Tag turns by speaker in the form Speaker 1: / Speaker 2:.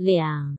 Speaker 1: 两